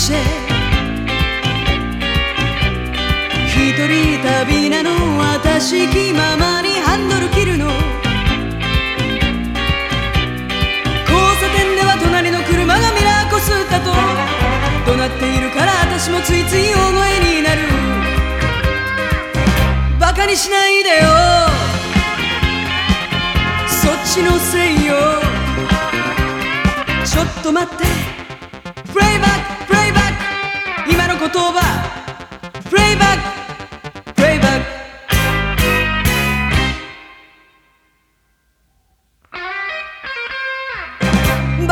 走り抜けて。一人旅なの私気ままにハンドル切るの。交差点では隣の車がミラーこすったと。怒鳴っているから私もついつい大声になる。バカにしないでよ。そっちのせいよ。ちょっと待って。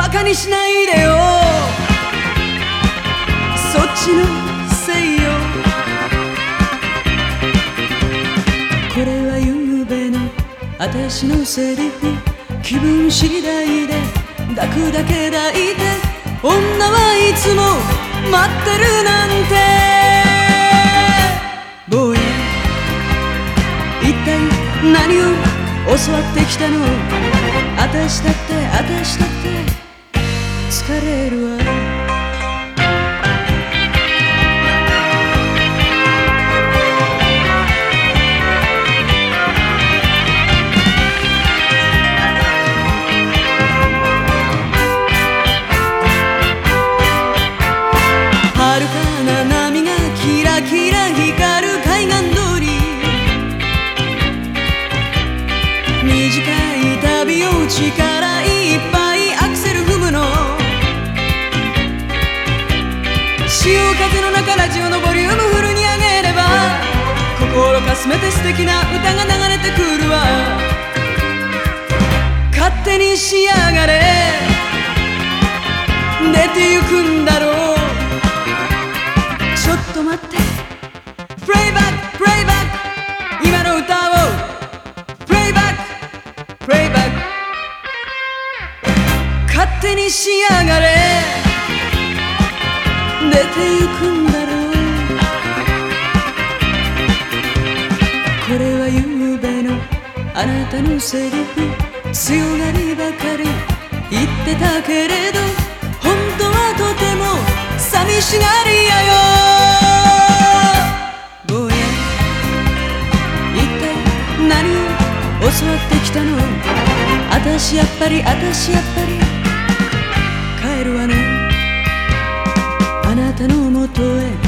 バカにしないでよ。そっちのせいよ。これはゆうべの私のセリフ。気分次第で抱くだけ抱いて女はいつも待ってるなんて。坊や一体何を教わってきたの？私だって私だって。疲れるわ。遥かな波がキラキラ光る海岸通り。短い旅を力いすめて素敵な歌が流れてくるわ。勝手にしやがれ。出てゆくんだろう。ちょっと待って。プレイバックプレイバック今の歌を。プレイバックプレイバック勝手にしやがれ。出てゆくんだろう。れはゆうべのあなたのセリフ強がりばかり言ってたけれど本当はとても寂しがりやよ。坊や一体何を教わってきたの？私やっぱり私やっぱり。帰るわね。あなたのもとへ。